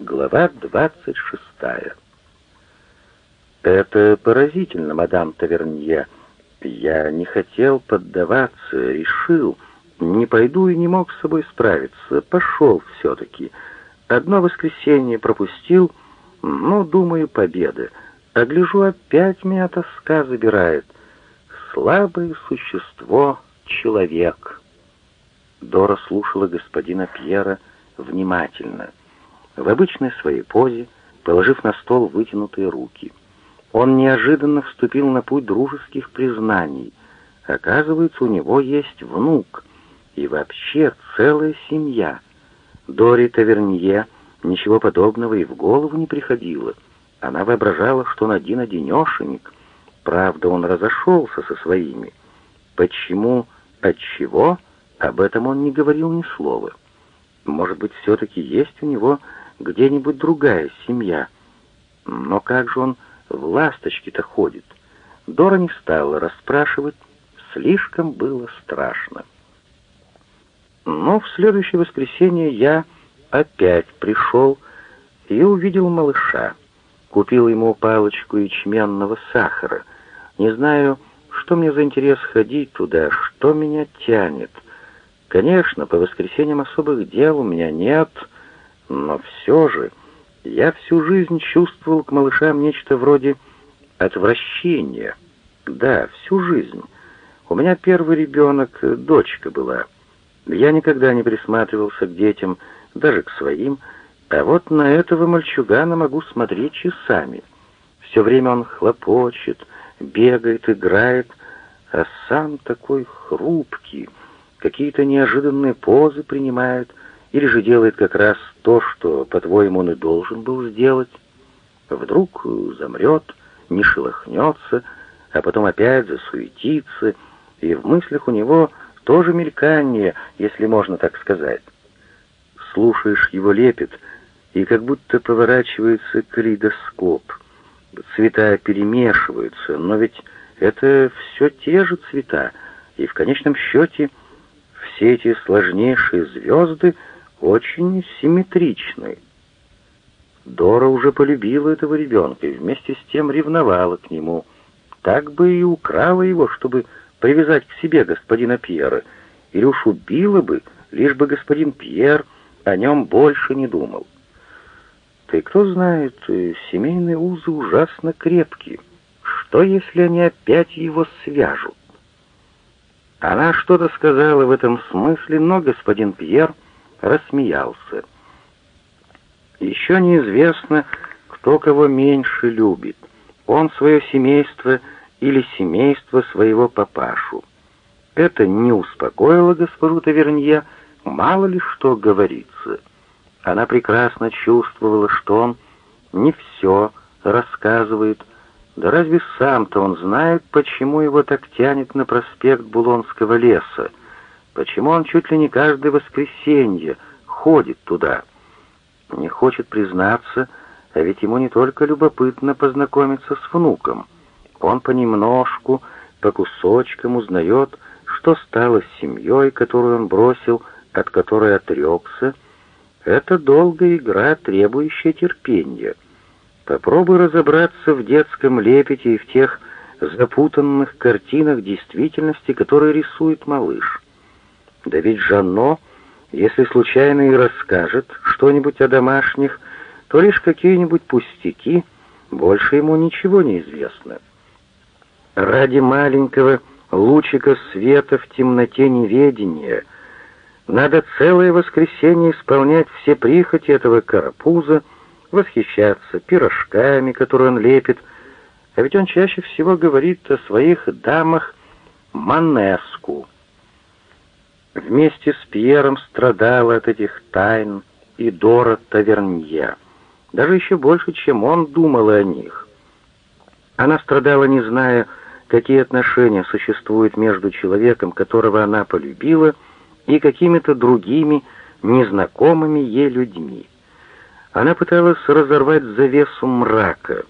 Глава 26. Это поразительно, мадам Тавернье. Я не хотел поддаваться, решил, не пойду и не мог с собой справиться. Пошел все-таки. Одно воскресенье пропустил, ну, думаю, победа. А гляжу, опять меня тоска забирает. Слабое существо — человек. Дора слушала господина Пьера внимательно — в обычной своей позе, положив на стол вытянутые руки. Он неожиданно вступил на путь дружеских признаний. Оказывается, у него есть внук и вообще целая семья. Дори Тавернье ничего подобного и в голову не приходило. Она воображала, что он один-одинешенек. Правда, он разошелся со своими. Почему, отчего, об этом он не говорил ни слова. Может быть, все-таки есть у него где-нибудь другая семья. Но как же он в ласточки-то ходит? Дора не стала расспрашивать, слишком было страшно. Но в следующее воскресенье я опять пришел и увидел малыша. Купил ему палочку ячменного сахара. Не знаю, что мне за интерес ходить туда, что меня тянет. Конечно, по воскресеньям особых дел у меня нет, — но все же я всю жизнь чувствовал к малышам нечто вроде отвращения. Да, всю жизнь. У меня первый ребенок, дочка была. Я никогда не присматривался к детям, даже к своим, а вот на этого мальчугана могу смотреть часами. Все время он хлопочет, бегает, играет, а сам такой хрупкий, какие-то неожиданные позы принимает, или же делает как раз то, что, по-твоему, он и должен был сделать? Вдруг замрет, не шелохнется, а потом опять засуетится, и в мыслях у него тоже мелькание, если можно так сказать. Слушаешь его лепет, и как будто поворачивается калейдоскоп. Цвета перемешиваются, но ведь это все те же цвета, и в конечном счете все эти сложнейшие звезды — очень симметричный. Дора уже полюбила этого ребенка и вместе с тем ревновала к нему. Так бы и украла его, чтобы привязать к себе господина Пьера, или уж убила бы, лишь бы господин Пьер о нем больше не думал. Ты кто знает, семейные узы ужасно крепкие. Что, если они опять его свяжут? Она что-то сказала в этом смысле, но господин Пьер рассмеялся. Еще неизвестно, кто кого меньше любит, он свое семейство или семейство своего папашу. Это не успокоило госпожу Тавернье, мало ли что говорится. Она прекрасно чувствовала, что он не все рассказывает, да разве сам-то он знает, почему его так тянет на проспект Булонского леса, Почему он чуть ли не каждое воскресенье ходит туда? Не хочет признаться, а ведь ему не только любопытно познакомиться с внуком. Он понемножку, по кусочкам узнает, что стало с семьей, которую он бросил, от которой отрекся. Это долгая игра, требующая терпения. Попробуй разобраться в детском лепете и в тех запутанных картинах действительности, которые рисует малыш. Да ведь Жанно, если случайно и расскажет что-нибудь о домашних, то лишь какие-нибудь пустяки, больше ему ничего не известно. Ради маленького лучика света в темноте неведения надо целое воскресенье исполнять все прихоти этого карапуза, восхищаться пирожками, которые он лепит, а ведь он чаще всего говорит о своих дамах Манеску — Вместе с Пьером страдала от этих тайн и Дора Тавернье. Даже еще больше, чем он думал о них. Она страдала, не зная, какие отношения существуют между человеком, которого она полюбила, и какими-то другими, незнакомыми ей людьми. Она пыталась разорвать завесу мрака,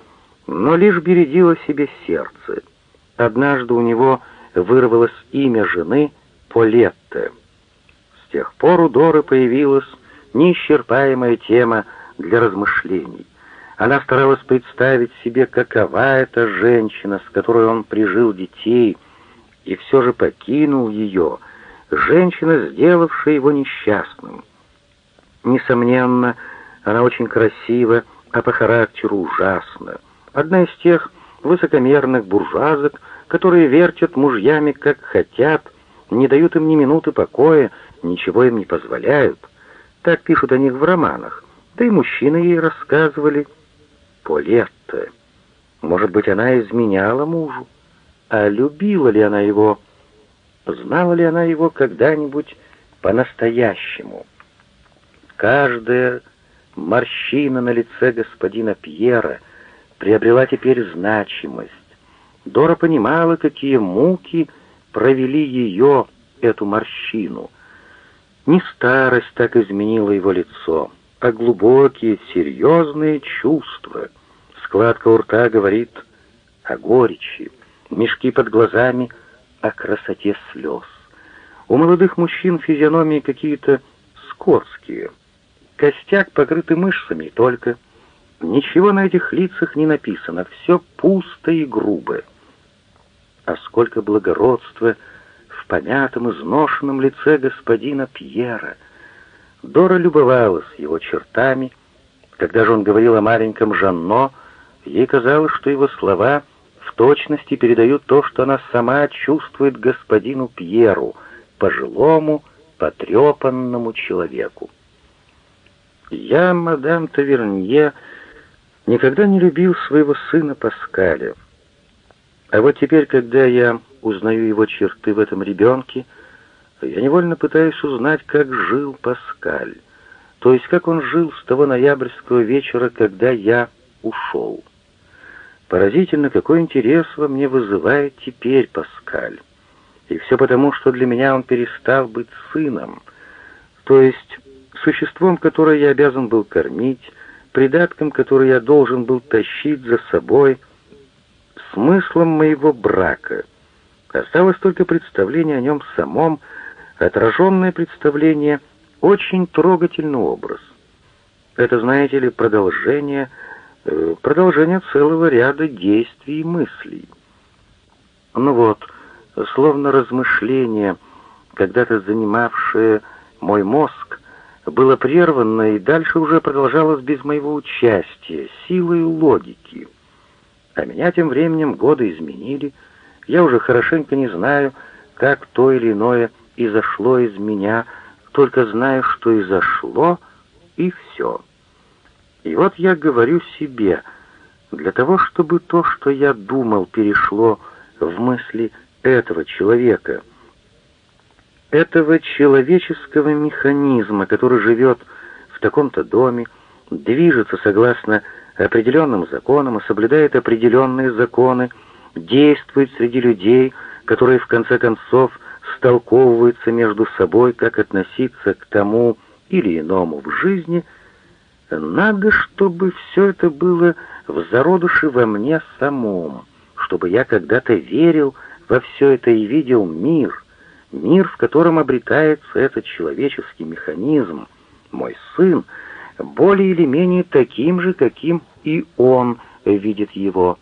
но лишь бередила себе сердце. Однажды у него вырвалось имя жены Полетта. С тех пор у Доры появилась неисчерпаемая тема для размышлений. Она старалась представить себе, какова эта женщина, с которой он прижил детей, и все же покинул ее, женщина, сделавшая его несчастным. Несомненно, она очень красива, а по характеру ужасна. Одна из тех высокомерных буржуазок, которые вертят мужьями, как хотят, не дают им ни минуты покоя, ничего им не позволяют. Так пишут о них в романах. Да и мужчины ей рассказывали. Полетта. Может быть, она изменяла мужу? А любила ли она его? Знала ли она его когда-нибудь по-настоящему? Каждая морщина на лице господина Пьера приобрела теперь значимость. Дора понимала, какие муки провели ее, эту морщину. Не старость так изменила его лицо, а глубокие, серьезные чувства. Складка у рта говорит о горечи, мешки под глазами о красоте слез. У молодых мужчин физиономии какие-то скотские. Костяк покрытый мышцами только. Ничего на этих лицах не написано, все пусто и грубо. А сколько благородства в помятом, изношенном лице господина Пьера. Дора любовалась его чертами. Когда же он говорил о маленьком Жанно, ей казалось, что его слова в точности передают то, что она сама чувствует господину Пьеру, пожилому, потрепанному человеку. «Я, мадам Тавернье, никогда не любил своего сына Паскаля. А вот теперь, когда я узнаю его черты в этом ребенке, я невольно пытаюсь узнать, как жил Паскаль, то есть как он жил с того ноябрьского вечера, когда я ушел. Поразительно, какой интерес во мне вызывает теперь Паскаль. И все потому, что для меня он перестал быть сыном, то есть существом, которое я обязан был кормить, придатком, который я должен был тащить за собой, смыслом моего брака. Осталось только представление о нем самом, отраженное представление, очень трогательный образ. Это, знаете ли, продолжение, э, продолжение целого ряда действий и мыслей. Ну вот, словно размышление, когда-то занимавшее мой мозг, было прервано и дальше уже продолжалось без моего участия, силой логики. А меня тем временем годы изменили. Я уже хорошенько не знаю, как то или иное изошло из меня, только знаю, что изошло, и все. И вот я говорю себе, для того, чтобы то, что я думал, перешло в мысли этого человека — этого человеческого механизма, который живет в таком-то доме, движется согласно определенным законам и соблюдает определенные законы, действует среди людей, которые в конце концов столковываются между собой, как относиться к тому или иному в жизни, надо, чтобы все это было в зародыше во мне самом, чтобы я когда-то верил во все это и видел мир — Мир, в котором обретается этот человеческий механизм, мой сын, более или менее таким же, каким и он видит его.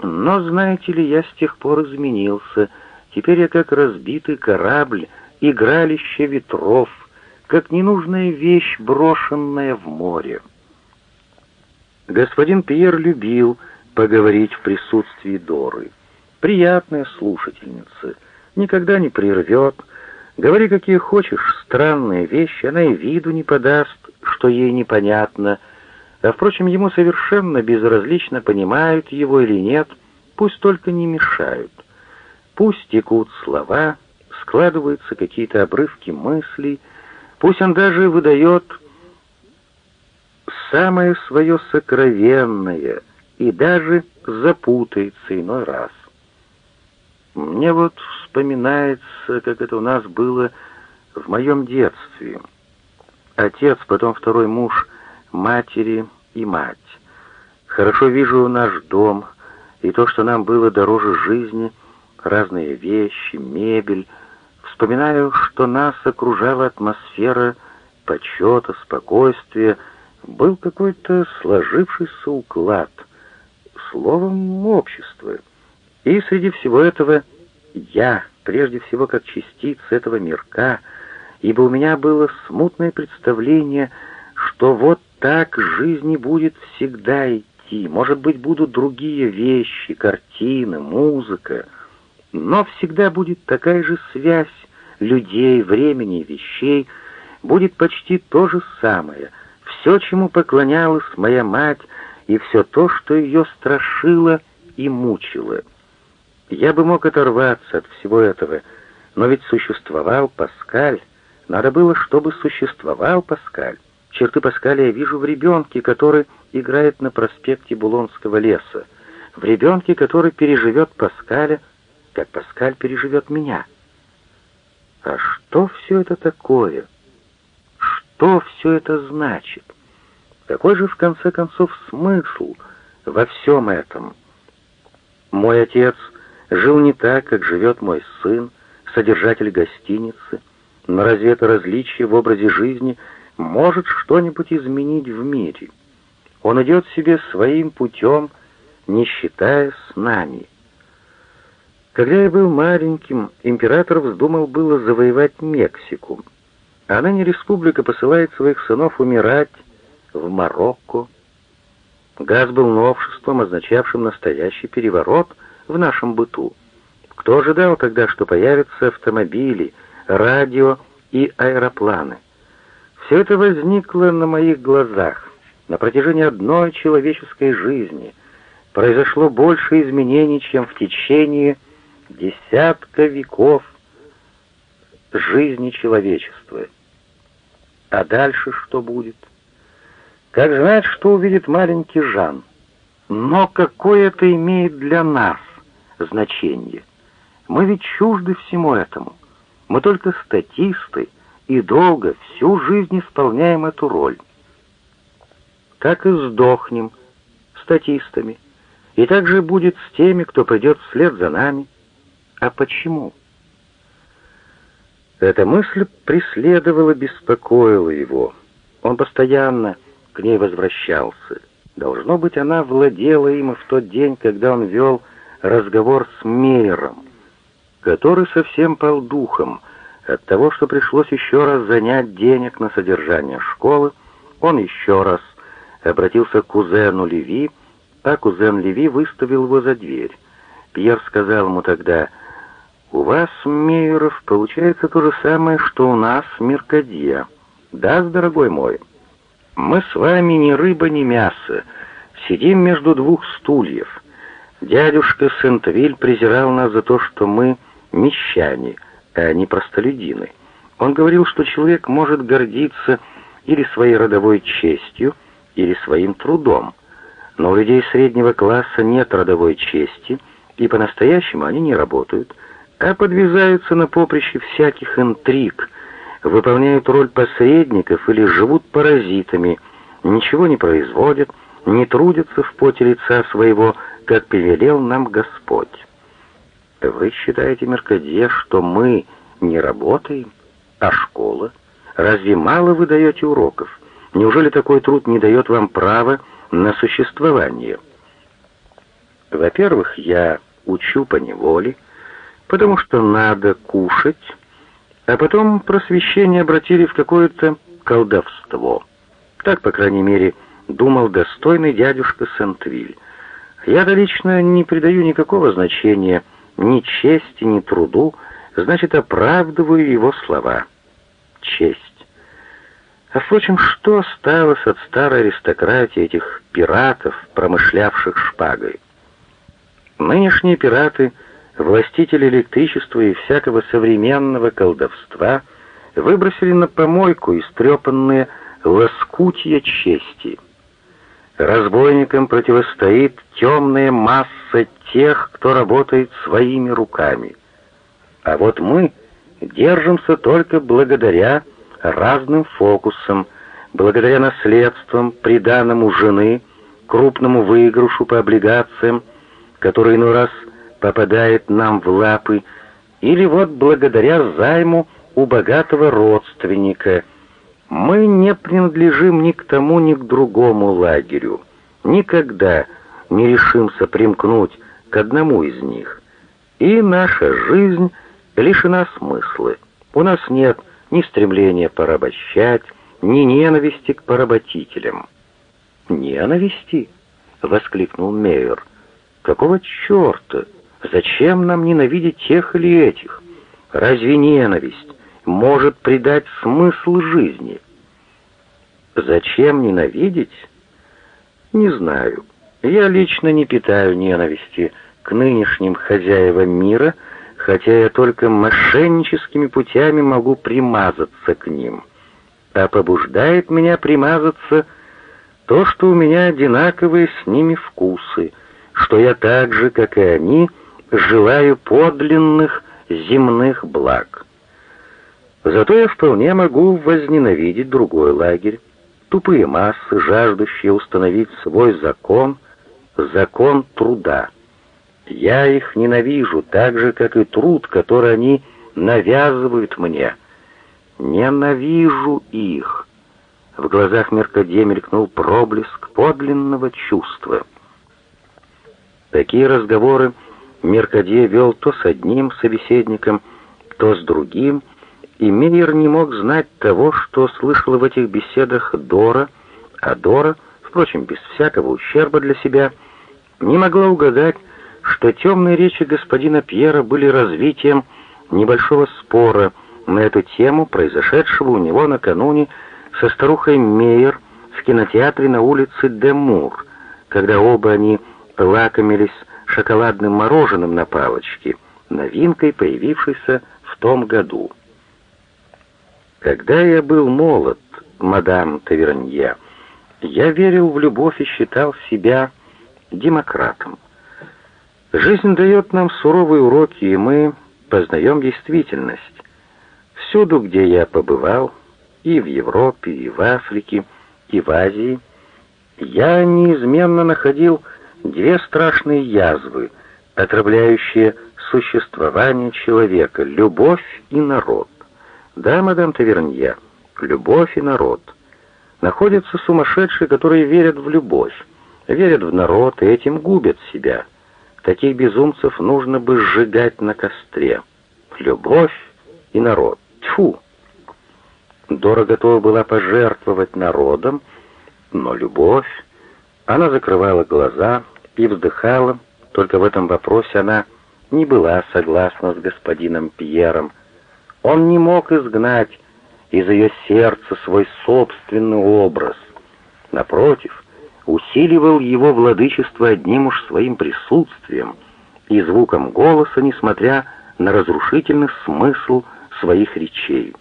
Но, знаете ли, я с тех пор изменился. Теперь я как разбитый корабль, игралище ветров, как ненужная вещь, брошенная в море. Господин Пьер любил поговорить в присутствии Доры. Приятная слушательница — никогда не прервет. Говори, какие хочешь, странные вещи, она и виду не подаст, что ей непонятно. А, впрочем, ему совершенно безразлично, понимают его или нет, пусть только не мешают. Пусть текут слова, складываются какие-то обрывки мыслей, пусть он даже выдает самое свое сокровенное и даже запутается иной раз. Мне вот вспоминается, как это у нас было в моем детстве. Отец, потом второй муж матери и мать. Хорошо вижу наш дом и то, что нам было дороже жизни, разные вещи, мебель. Вспоминаю, что нас окружала атмосфера почета, спокойствия, был какой-то сложившийся уклад, словом, общество. И среди всего этого я, прежде всего как частица этого мирка, ибо у меня было смутное представление, что вот так жизни будет всегда идти. Может быть, будут другие вещи, картины, музыка, но всегда будет такая же связь людей, времени и вещей, будет почти то же самое. Все, чему поклонялась моя мать, и все то, что ее страшило и мучило. Я бы мог оторваться от всего этого, но ведь существовал Паскаль. Надо было, чтобы существовал Паскаль. Черты Паскаля я вижу в ребенке, который играет на проспекте Булонского леса, в ребенке, который переживет Паскаля, как Паскаль переживет меня. А что все это такое? Что все это значит? Какой же, в конце концов, смысл во всем этом? Мой отец жил не так, как живет мой сын, содержатель гостиницы, но разве это различие в образе жизни может что-нибудь изменить в мире? Он идет себе своим путем, не считая с нами. Когда я был маленьким, император вздумал было завоевать Мексику. А ныне республика посылает своих сынов умирать в Марокко. Газ был новшеством, означавшим настоящий переворот в нашем быту. Кто ожидал тогда, что появятся автомобили, радио и аэропланы? Все это возникло на моих глазах. На протяжении одной человеческой жизни произошло больше изменений, чем в течение десятка веков жизни человечества. А дальше что будет? Как знать, что увидит маленький Жан? Но какое это имеет для нас значение? Мы ведь чужды всему этому. Мы только статисты и долго, всю жизнь исполняем эту роль. Так и сдохнем статистами. И так же будет с теми, кто придет вслед за нами. А почему? Эта мысль преследовала, беспокоила его. Он постоянно к ней возвращался. Должно быть, она владела им в тот день, когда он вел разговор с Мейером, который совсем пал духом от того, что пришлось еще раз занять денег на содержание школы, он еще раз обратился к кузену Леви, а кузен Леви выставил его за дверь. Пьер сказал ему тогда, «У вас, Мейеров, получается то же самое, что у нас, Меркадье. Да, дорогой мой, мы с вами ни рыба, ни мясо, сидим между двух стульев. Дядюшка Сентвиль презирал нас за то, что мы мещане, а не простолюдины. Он говорил, что человек может гордиться или своей родовой честью, или своим трудом. Но у людей среднего класса нет родовой чести, и по-настоящему они не работают – а подвязаются на поприще всяких интриг, выполняют роль посредников или живут паразитами, ничего не производят, не трудятся в поте лица своего, как повелел нам Господь. Вы считаете, Меркадье, что мы не работаем? А школа? Разве мало вы даете уроков? Неужели такой труд не дает вам права на существование? Во-первых, я учу по неволе, потому что надо кушать, а потом просвещение обратили в какое-то колдовство. Так, по крайней мере, думал достойный дядюшка Сентвиль. Я-то лично не придаю никакого значения ни чести, ни труду, значит, оправдываю его слова. Честь. А впрочем, что осталось от старой аристократии этих пиратов, промышлявших шпагой? Нынешние пираты — властители электричества и всякого современного колдовства выбросили на помойку истрепанные лоскутья чести. Разбойникам противостоит темная масса тех, кто работает своими руками. А вот мы держимся только благодаря разным фокусам, благодаря наследствам, приданному жены, крупному выигрышу по облигациям, который иной раз попадает нам в лапы, или вот благодаря займу у богатого родственника, Мы не принадлежим ни к тому, ни к другому лагерю. Никогда не решимся примкнуть к одному из них. И наша жизнь лишена смысла. У нас нет ни стремления порабощать, ни ненависти к поработителям. «Ненависти?» — воскликнул Мейер. «Какого черта? Зачем нам ненавидеть тех или этих? Разве ненависть может придать смысл жизни?» «Зачем ненавидеть?» «Не знаю. Я лично не питаю ненависти к нынешним хозяевам мира, хотя я только мошенническими путями могу примазаться к ним. А побуждает меня примазаться то, что у меня одинаковые с ними вкусы, что я так же, как и они, желаю подлинных земных благ. Зато я вполне могу возненавидеть другой лагерь, тупые массы, жаждущие установить свой закон, закон труда. Я их ненавижу так же, как и труд, который они навязывают мне. Ненавижу их. В глазах Меркаде мелькнул проблеск подлинного чувства. Такие разговоры Меркаде вел то с одним собеседником, то с другим, и Мейер не мог знать того, что слышала в этих беседах Дора, а Дора, впрочем, без всякого ущерба для себя, не могла угадать, что темные речи господина Пьера были развитием небольшого спора на эту тему, произошедшего у него накануне со старухой Мейер в кинотеатре на улице Демур, когда оба они лакомились шоколадным мороженым на палочке, новинкой, появившейся в том году. Когда я был молод, мадам Тавернье, я верил в любовь и считал себя демократом. Жизнь дает нам суровые уроки, и мы познаем действительность. Всюду, где я побывал, и в Европе, и в Африке, и в Азии, я неизменно находил две страшные язвы, отравляющие существование человека — любовь и народ. Да, мадам Тавернье, любовь и народ. Находятся сумасшедшие, которые верят в любовь, верят в народ и этим губят себя. Таких безумцев нужно бы сжигать на костре. Любовь и народ. Тьфу! Дора готова была пожертвовать народом, но любовь... Она закрывала глаза и вздыхала, только в этом вопросе она не была согласна с господином Пьером. Он не мог изгнать из ее сердца свой собственный образ. Напротив, усиливал его владычество одним уж своим присутствием и звуком голоса, несмотря на разрушительный смысл своих речей.